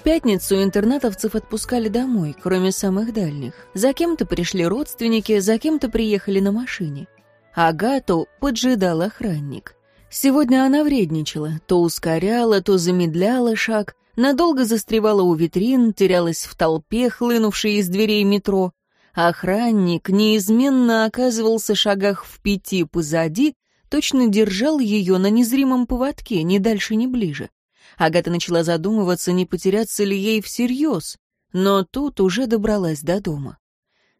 В пятницу интернатовцев отпускали домой, кроме самых дальних. За кем-то пришли родственники, за кем-то приехали на машине. Агату поджидал охранник. Сегодня она вредничала, то ускоряла, то замедляла шаг, надолго застревала у витрин, терялась в толпе, хлынувшей из дверей метро. Охранник неизменно оказывался шагах в пяти позади, точно держал ее на незримом поводке, ни дальше, ни ближе. Агата начала задумываться, не потеряться ли ей всерьез, но тут уже добралась до дома.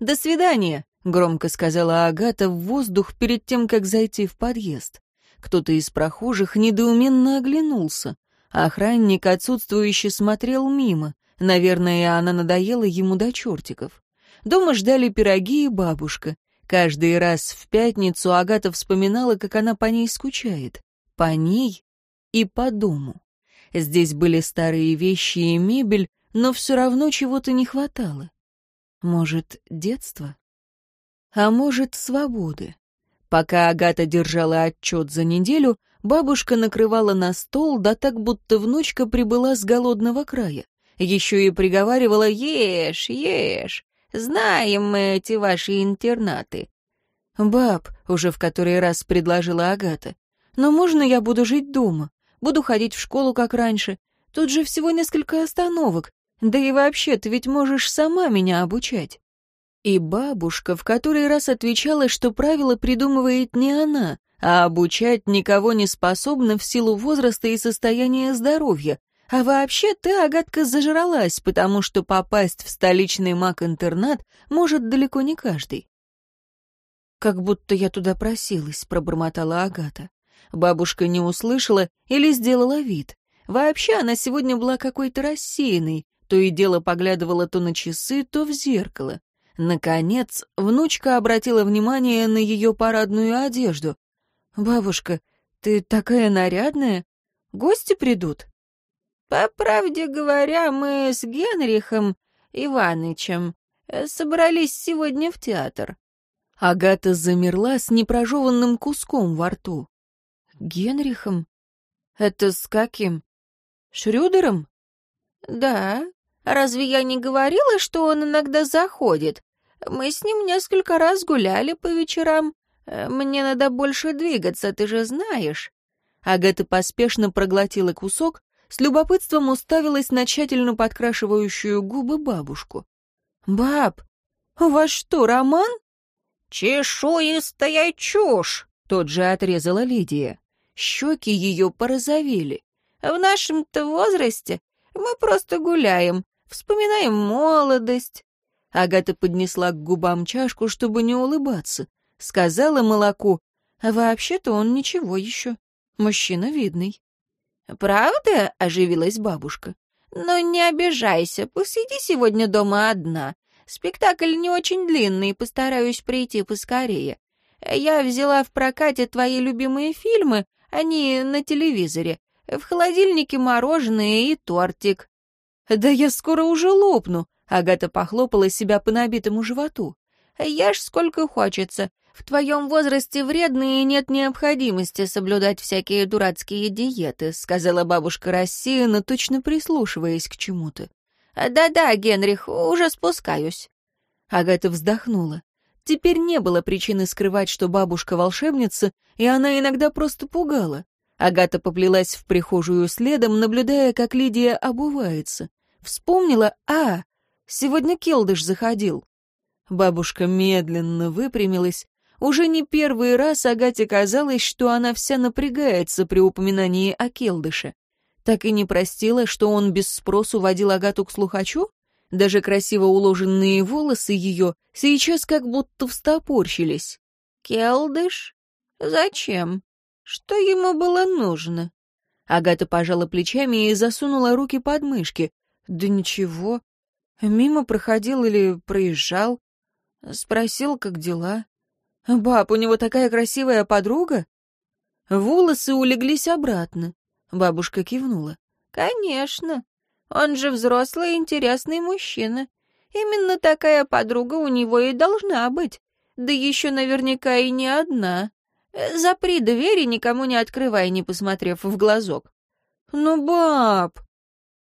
«До свидания», — громко сказала Агата в воздух перед тем, как зайти в подъезд. Кто-то из прохожих недоуменно оглянулся. Охранник отсутствующе смотрел мимо. Наверное, она надоела ему до чертиков. Дома ждали пироги и бабушка. Каждый раз в пятницу Агата вспоминала, как она по ней скучает. По ней и по дому. Здесь были старые вещи и мебель, но все равно чего-то не хватало. Может, детство? А может, свободы? Пока Агата держала отчет за неделю, бабушка накрывала на стол, да так, будто внучка прибыла с голодного края. Еще и приговаривала «Ешь, ешь, знаем мы эти ваши интернаты». «Баб», — уже в который раз предложила Агата, «но можно я буду жить дома? Буду ходить в школу, как раньше. Тут же всего несколько остановок. Да и вообще, ты ведь можешь сама меня обучать». И бабушка в который раз отвечала, что правила придумывает не она, а обучать никого не способна в силу возраста и состояния здоровья. А вообще ты, Агатка, зажралась, потому что попасть в столичный маг-интернат может далеко не каждый. «Как будто я туда просилась», — пробормотала Агата. Бабушка не услышала или сделала вид. Вообще она сегодня была какой-то рассеянной, то и дело поглядывала то на часы, то в зеркало. Наконец, внучка обратила внимание на ее парадную одежду. «Бабушка, ты такая нарядная. Гости придут?» «По правде говоря, мы с Генрихом Иванычем э, собрались сегодня в театр». Агата замерла с непрожеванным куском во рту. Генрихом? Это с каким? Шрюдером? Да. Разве я не говорила, что он иногда заходит? Мы с ним несколько раз гуляли по вечерам. Мне надо больше двигаться, ты же знаешь. Агата поспешно проглотила кусок, с любопытством уставилась на тщательно подкрашивающую губы бабушку. «Баб, у вас что, роман?» «Чешуистая чушь!» — тут же отрезала Лидия. Щеки ее порозовели. В нашем-то возрасте мы просто гуляем, вспоминаем молодость. Агата поднесла к губам чашку, чтобы не улыбаться. Сказала молоку, вообще-то он ничего еще. Мужчина видный. «Правда?» — оживилась бабушка. «Но не обижайся, посиди сегодня дома одна. Спектакль не очень длинный, постараюсь прийти поскорее. Я взяла в прокате твои любимые фильмы, они на телевизоре. В холодильнике мороженое и тортик». «Да я скоро уже лопну», — Агата похлопала себя по набитому животу. «Ешь сколько хочется. В твоем возрасте вредно и нет необходимости соблюдать всякие дурацкие диеты», — сказала бабушка рассеянно, точно прислушиваясь к чему-то. «Да-да, Генрих, уже спускаюсь». Агата вздохнула. Теперь не было причины скрывать, что бабушка волшебница, и она иногда просто пугала. Агата поплелась в прихожую следом, наблюдая, как Лидия обувается. Вспомнила, а, сегодня Келдыш заходил. Бабушка медленно выпрямилась. Уже не первый раз Агате казалось, что она вся напрягается при упоминании о Келдыше. Так и не простила, что он без спросу водил Агату к слухачу? Даже красиво уложенные волосы ее сейчас как будто встопорщились. «Келдыш? Зачем? Что ему было нужно?» Агата пожала плечами и засунула руки под мышки. «Да ничего. Мимо проходил или проезжал. Спросил, как дела. Баб, у него такая красивая подруга?» Волосы улеглись обратно. Бабушка кивнула. «Конечно. Он же взрослый интересный мужчина. Именно такая подруга у него и должна быть. Да еще наверняка и не одна. Э, запри дверь и никому не открывай, не посмотрев в глазок. Ну, баб...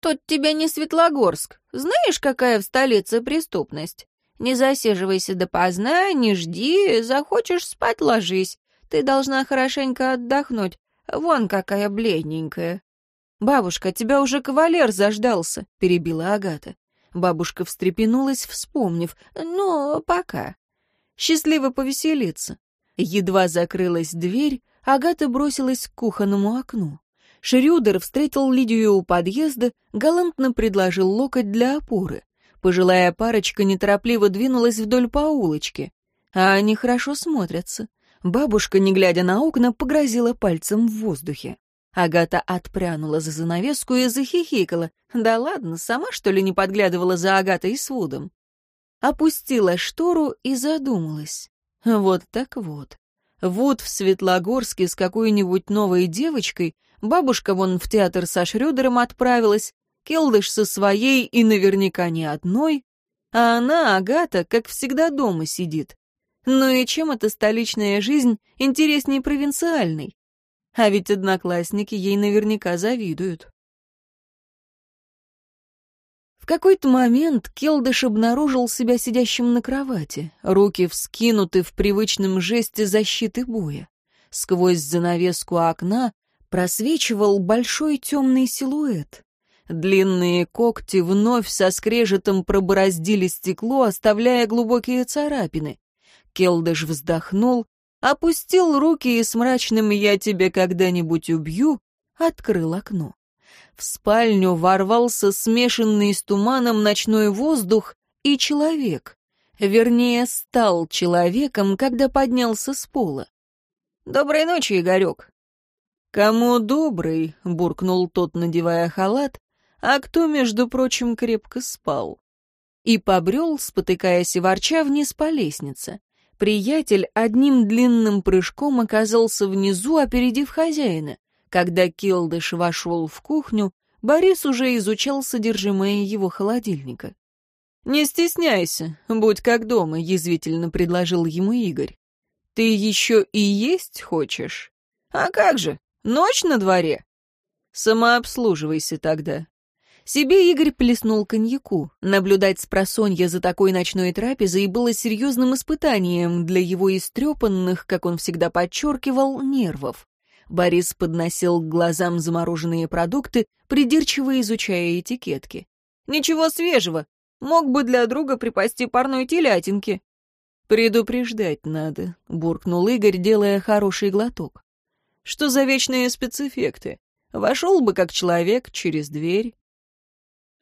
Тут тебе не Светлогорск. Знаешь, какая в столице преступность? Не засиживайся допоздна, не жди, захочешь спать ложись. Ты должна хорошенько отдохнуть. Вон какая бледненькая». «Бабушка, тебя уже кавалер заждался», — перебила Агата. Бабушка встрепенулась, вспомнив. «Ну, пока». «Счастливо повеселиться». Едва закрылась дверь, Агата бросилась к кухонному окну. Шрюдер встретил Лидию у подъезда, галантно предложил локоть для опоры. Пожилая парочка неторопливо двинулась вдоль по улочке. А они хорошо смотрятся. Бабушка, не глядя на окна, погрозила пальцем в воздухе. Агата отпрянула за занавеску и захихикала. Да ладно, сама что ли не подглядывала за Агатой с Вудом? Опустила штору и задумалась. Вот так вот. Вуд в Светлогорске с какой-нибудь новой девочкой, бабушка вон в театр со Шрёдером отправилась, Келдыш со своей и наверняка не одной, а она, Агата, как всегда дома сидит. Ну и чем эта столичная жизнь интереснее провинциальной? А ведь одноклассники ей наверняка завидуют. В какой-то момент Келдыш обнаружил себя сидящим на кровати, руки вскинуты в привычном жесте защиты боя. Сквозь занавеску окна просвечивал большой темный силуэт. Длинные когти вновь со скрежетом пробороздили стекло, оставляя глубокие царапины. Келдыш вздохнул, опустил руки и с мрачным «я тебя когда-нибудь убью» открыл окно. В спальню ворвался смешанный с туманом ночной воздух и человек. Вернее, стал человеком, когда поднялся с пола. «Доброй ночи, Игорек!» «Кому добрый?» — буркнул тот, надевая халат, а кто, между прочим, крепко спал. И побрел, спотыкаясь и ворча, вниз по лестнице. Приятель одним длинным прыжком оказался внизу, опередив хозяина. Когда Келдыш вошел в кухню, Борис уже изучал содержимое его холодильника. «Не стесняйся, будь как дома», — язвительно предложил ему Игорь. «Ты еще и есть хочешь? А как же, ночь на дворе?» «Самообслуживайся тогда. Себе Игорь плеснул коньяку. Наблюдать с просонья за такой ночной трапезой было серьезным испытанием для его истрепанных, как он всегда подчеркивал, нервов. Борис подносил к глазам замороженные продукты, придирчиво изучая этикетки. «Ничего свежего. Мог бы для друга припасти парной телятинки». «Предупреждать надо», — буркнул Игорь, делая хороший глоток. «Что за вечные спецэффекты? Вошел бы как человек через дверь,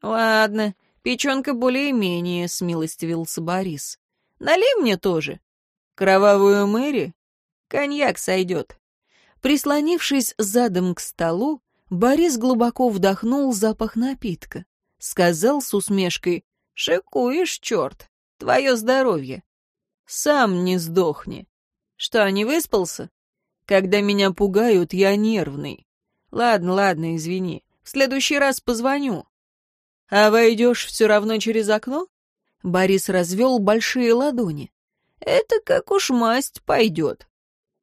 «Ладно, печенка более-менее», — смилостивился Борис. «Налей мне тоже. Кровавую мэри? Коньяк сойдет». Прислонившись задом к столу, Борис глубоко вдохнул запах напитка. Сказал с усмешкой, «Шикуешь, черт, твое здоровье. Сам не сдохни. Что, не выспался? Когда меня пугают, я нервный. Ладно, ладно, извини. В следующий раз позвоню. «А войдешь все равно через окно?» Борис развел большие ладони. «Это как уж масть пойдет».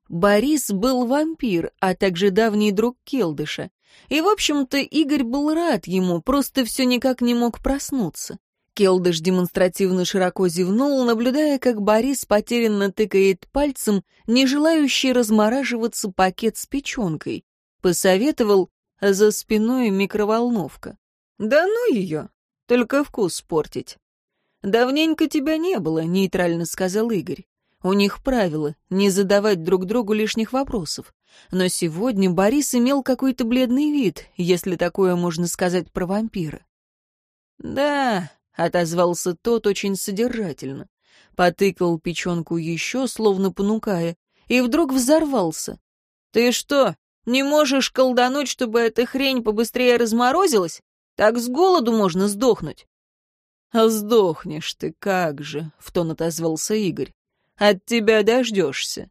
Борис был вампир, а также давний друг Келдыша. И, в общем-то, Игорь был рад ему, просто все никак не мог проснуться. Келдыш демонстративно широко зевнул, наблюдая, как Борис потерянно тыкает пальцем, не желающий размораживаться пакет с печенкой. Посоветовал, за спиной микроволновка. «Да ну ее! Только вкус портить!» «Давненько тебя не было», — нейтрально сказал Игорь. У них правило — не задавать друг другу лишних вопросов. Но сегодня Борис имел какой-то бледный вид, если такое можно сказать про вампира. «Да», — отозвался тот очень содержательно. Потыкал печенку еще, словно понукая, и вдруг взорвался. «Ты что, не можешь колдануть, чтобы эта хрень побыстрее разморозилась? Так с голоду можно сдохнуть. А сдохнешь ты как же, в тон отозвался Игорь. От тебя дождешься.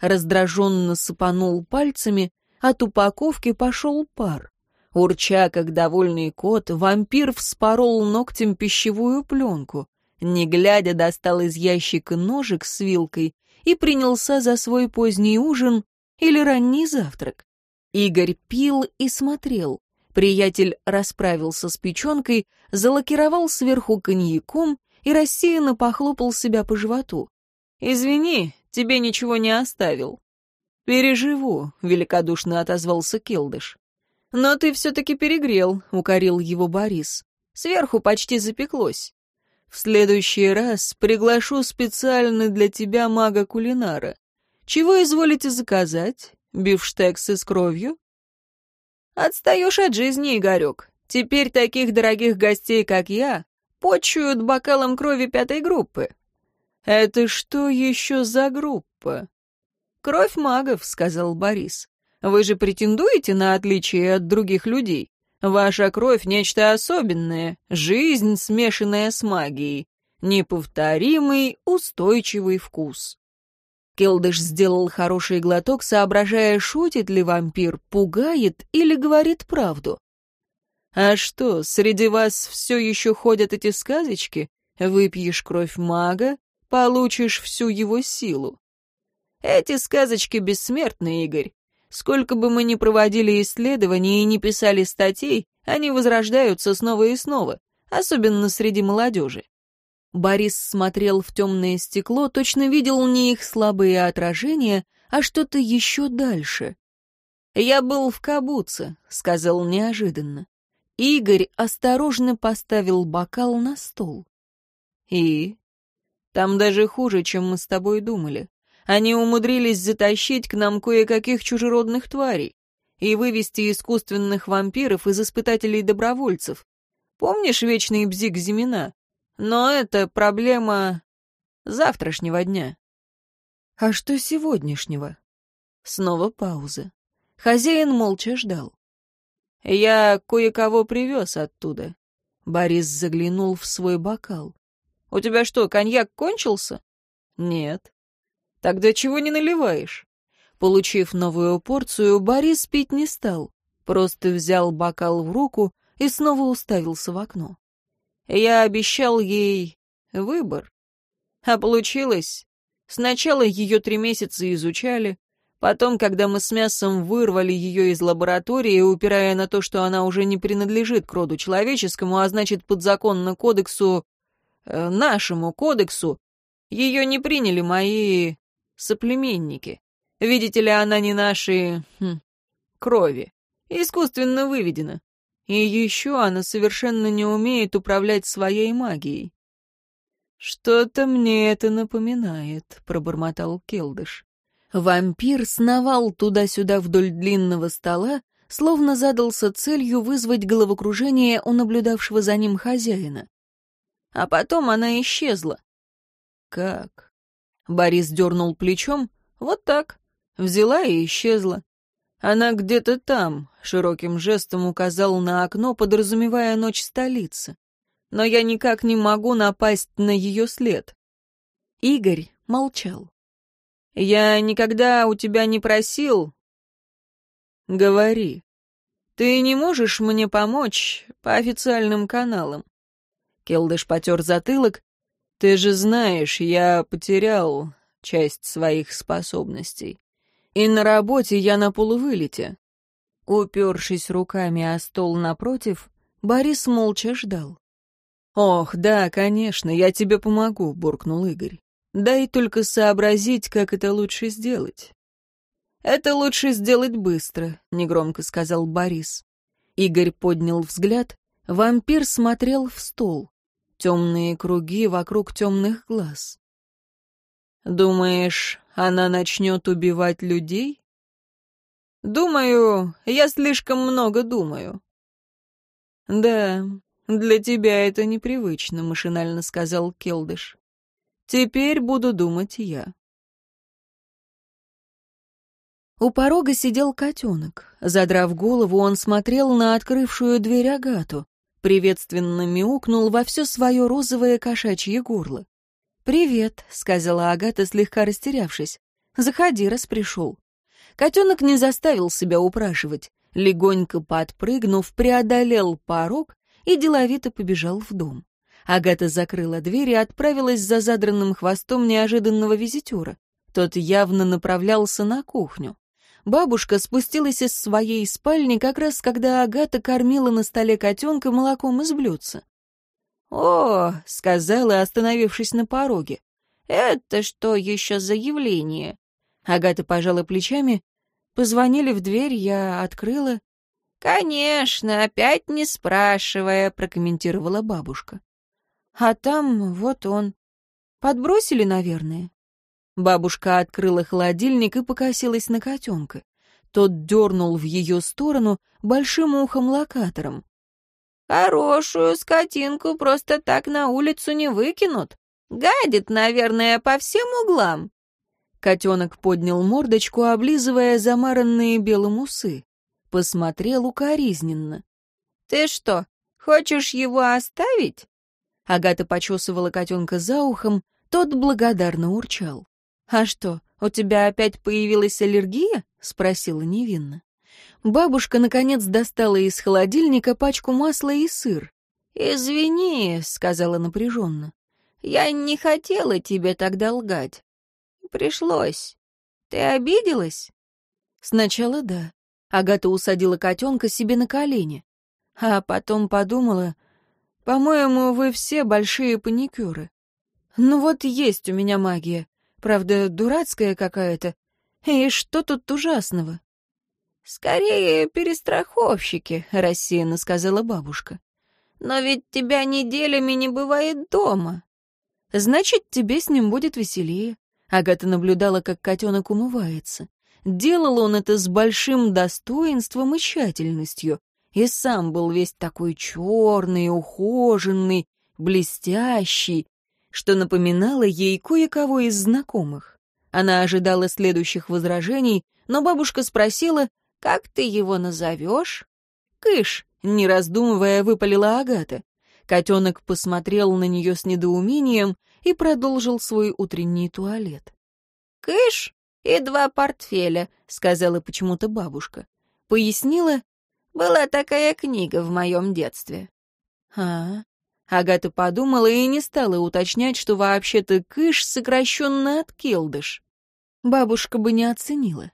Раздраженно сыпанул пальцами, от упаковки пошел пар. Урча, как довольный кот, вампир вспорол ногтем пищевую пленку. Не глядя, достал из ящика ножик с вилкой и принялся за свой поздний ужин или ранний завтрак. Игорь пил и смотрел Приятель расправился с печенкой, залакировал сверху коньяком и рассеянно похлопал себя по животу. «Извини, тебе ничего не оставил». «Переживу», — великодушно отозвался Келдыш. «Но ты все-таки перегрел», — укорил его Борис. «Сверху почти запеклось. В следующий раз приглашу специально для тебя мага-кулинара. Чего изволите заказать? Бифштексы с кровью?» «Отстаешь от жизни, Игорек. Теперь таких дорогих гостей, как я, почуют бокалом крови пятой группы». «Это что еще за группа?» «Кровь магов», — сказал Борис. «Вы же претендуете на отличие от других людей. Ваша кровь — нечто особенное, жизнь, смешанная с магией, неповторимый, устойчивый вкус». Келдыш сделал хороший глоток, соображая, шутит ли вампир, пугает или говорит правду. «А что, среди вас все еще ходят эти сказочки? Выпьешь кровь мага, получишь всю его силу. Эти сказочки бессмертны, Игорь. Сколько бы мы ни проводили исследований и не писали статей, они возрождаются снова и снова, особенно среди молодежи. Борис смотрел в темное стекло, точно видел не их слабые отражения, а что-то еще дальше. «Я был в Кабуце», — сказал неожиданно. Игорь осторожно поставил бокал на стол. «И?» Там даже хуже, чем мы с тобой думали. Они умудрились затащить к нам кое-каких чужеродных тварей и вывести искусственных вампиров из испытателей-добровольцев. Помнишь вечный бзик Зимина? Но это проблема завтрашнего дня. А что сегодняшнего? Снова пауза. Хозяин молча ждал. Я кое-кого привез оттуда. Борис заглянул в свой бокал. У тебя что, коньяк кончился? Нет. Тогда чего не наливаешь? Получив новую порцию, Борис пить не стал, просто взял бокал в руку и снова уставился в окно. Я обещал ей выбор. А получилось. Сначала ее три месяца изучали, потом, когда мы с мясом вырвали ее из лаборатории, упирая на то, что она уже не принадлежит к роду человеческому, а значит, подзаконно кодексу Э, нашему кодексу, ее не приняли мои соплеменники. Видите ли, она не нашей хм, крови, искусственно выведена. И еще она совершенно не умеет управлять своей магией. «Что-то мне это напоминает», — пробормотал Келдыш. Вампир сновал туда-сюда вдоль длинного стола, словно задался целью вызвать головокружение у наблюдавшего за ним хозяина а потом она исчезла. Как? Борис дернул плечом. Вот так. Взяла и исчезла. Она где-то там, широким жестом указал на окно, подразумевая ночь столицы. Но я никак не могу напасть на ее след. Игорь молчал. Я никогда у тебя не просил. Говори. Ты не можешь мне помочь по официальным каналам? Келдыш потер затылок. «Ты же знаешь, я потерял часть своих способностей. И на работе я на полувылете». Упершись руками о стол напротив, Борис молча ждал. «Ох, да, конечно, я тебе помогу», — буркнул Игорь. «Дай только сообразить, как это лучше сделать». «Это лучше сделать быстро», — негромко сказал Борис. Игорь поднял взгляд, вампир смотрел в стол темные круги вокруг темных глаз. «Думаешь, она начнет убивать людей?» «Думаю, я слишком много думаю». «Да, для тебя это непривычно», — машинально сказал Келдыш. «Теперь буду думать я». У порога сидел котенок. Задрав голову, он смотрел на открывшую дверь Агату приветственно мяукнул во все свое розовое кошачье горло. «Привет», — сказала Агата, слегка растерявшись. «Заходи, раз пришел». Котенок не заставил себя упрашивать. Легонько подпрыгнув, преодолел порог и деловито побежал в дом. Агата закрыла дверь и отправилась за задранным хвостом неожиданного визитера. Тот явно направлялся на кухню. бабушка спустилась из своей спальни как раз когда Агата кормила на столе котенка молоком из блюдца. «О!» — сказала, остановившись на пороге. «Это что еще за явление?» Агата пожала плечами. Позвонили в дверь, я открыла. «Конечно, опять не спрашивая», — прокомментировала бабушка. «А там вот он. Подбросили, наверное?» Бабушка открыла холодильник и покосилась на котенка. Тот дернул в ее сторону большим ухом-локатором. «Хорошую скотинку просто так на улицу не выкинут. Гадит, наверное, по всем углам». Котенок поднял мордочку, облизывая замаранные белым усы. Посмотрел укоризненно. «Ты что, хочешь его оставить?» Агата почесывала котенка за ухом, тот благодарно урчал. «А что, у тебя опять появилась аллергия?» — спросила невинно. Бабушка, наконец, достала из холодильника пачку масла и сыр. «Извини», — сказала напряженно. «Я не хотела тебе тогда лгать. Пришлось. Ты обиделась?» «Сначала да». Агата усадила котенка себе на колени. А потом подумала, «По-моему, вы все большие паникеры. Ну вот есть у меня магия. Правда, дурацкая какая-то. И что тут ужасного? «Скорее, перестраховщики», — рассеянно сказала бабушка. «Но ведь тебя неделями не бывает дома». «Значит, тебе с ним будет веселее». Агата наблюдала, как котенок умывается. Делал он это с большим достоинством и тщательностью, и сам был весь такой черный, ухоженный, блестящий, что напоминало ей кое-кого из знакомых. Она ожидала следующих возражений, но бабушка спросила, «Как ты его назовешь?» «Кыш», — не раздумывая, выпалила Агата. Котенок посмотрел на нее с недоумением и продолжил свой утренний туалет. «Кыш и два портфеля», — сказала почему-то бабушка. Пояснила, «Была такая книга в моем детстве». «А, Агата подумала и не стала уточнять, что вообще-то кыш сокращенно от келдыш. Бабушка бы не оценила.